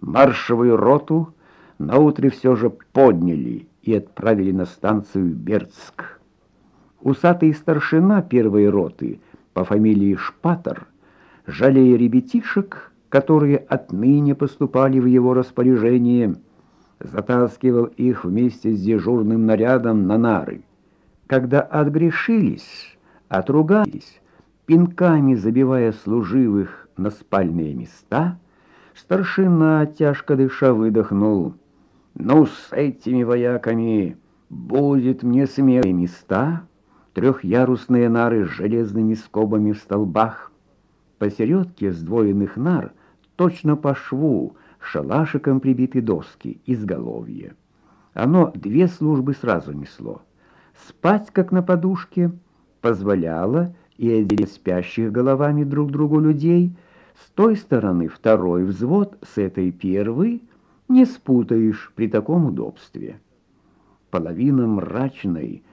маршевую роту наутре все же подняли и отправили на станцию Бердск. Усатый старшина первой роты по фамилии Шпатер, жалея ребятишек, которые отныне поступали в его распоряжение, затаскивал их вместе с дежурным нарядом на нары. Когда отгрешились, отругались, пинками забивая служивых на спальные места, старшина, тяжко дыша, выдохнул. «Ну, с этими вояками будет мне смелые места, трехъярусные нары с железными скобами в столбах, посередке сдвоенных нар, точно по шву, шалашиком прибиты доски, изголовье. Оно две службы сразу несло. Спать, как на подушке, позволяло и отделить спящих головами друг другу людей. С той стороны второй взвод, с этой первой не спутаешь при таком удобстве. Половина мрачной,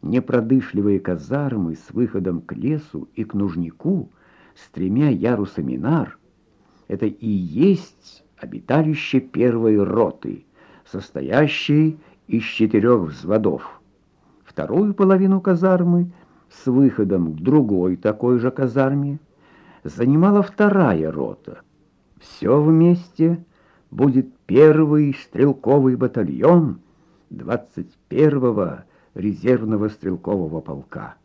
непродышливой казармы с выходом к лесу и к нужнику, с тремя ярусами нар, это и есть обиталище первой роты, состоящей из четырех взводов. Вторую половину казармы с выходом к другой такой же казарме занимала вторая рота. Все вместе будет первый стрелковый батальон 21-го резервного стрелкового полка.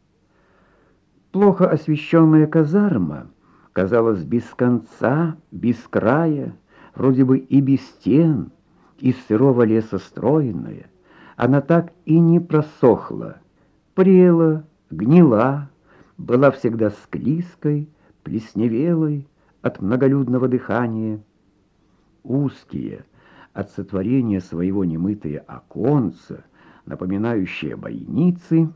Плохо освещенная казарма казалась без конца, без края, вроде бы и без стен, из сырого леса стройная, она так и не просохла, прела, гнила, была всегда склизкой, плесневелой от многолюдного дыхания. Узкие, от сотворения своего немытые оконца, напоминающие бойницы,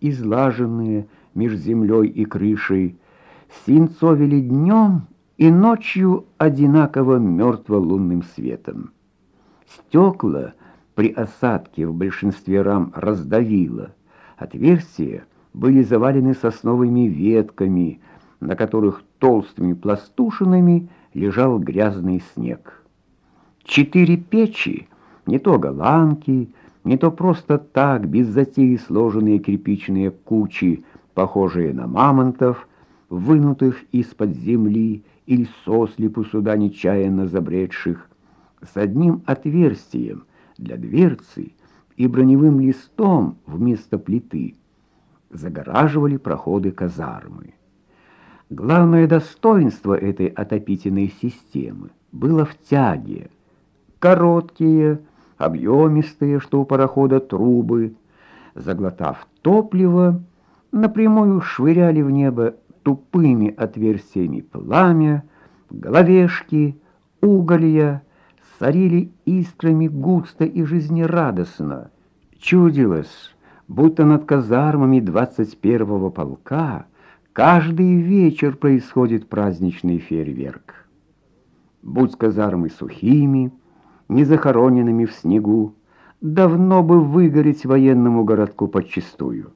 излаженные меж землей и крышей, синцовили днем и ночью одинаково мертво-лунным светом. Стекла при осадке в большинстве рам раздавило. Отверстия были завалены сосновыми ветками, на которых толстыми пластушинами лежал грязный снег. Четыре печи, не то голландки, не то просто так, без затеи сложенные кирпичные кучи, похожие на мамонтов, вынутых из-под земли или сослепу сюда нечаянно забредших, с одним отверстием для дверцы и броневым листом вместо плиты загораживали проходы казармы. Главное достоинство этой отопительной системы было в тяге. Короткие, объемистые, что у парохода трубы, заглотав топливо, напрямую швыряли в небо тупыми отверстиями пламя, головешки, уголья, сорили искрами густо и жизнерадостно. Чудилось, будто над казармами 21-го полка каждый вечер происходит праздничный фейерверк. Будь казармы сухими, не захороненными в снегу, давно бы выгореть военному городку подчистую.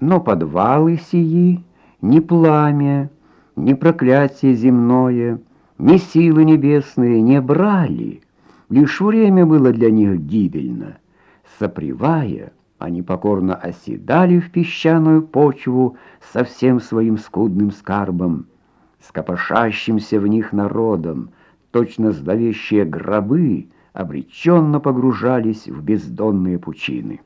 Но подвалы сии, ни пламя, ни проклятие земное, ни силы небесные не брали, лишь время было для них гибельно. Сопревая, они покорно оседали в песчаную почву со всем своим скудным скарбом, с копошащимся в них народом, точно зловещие гробы обреченно погружались в бездонные пучины.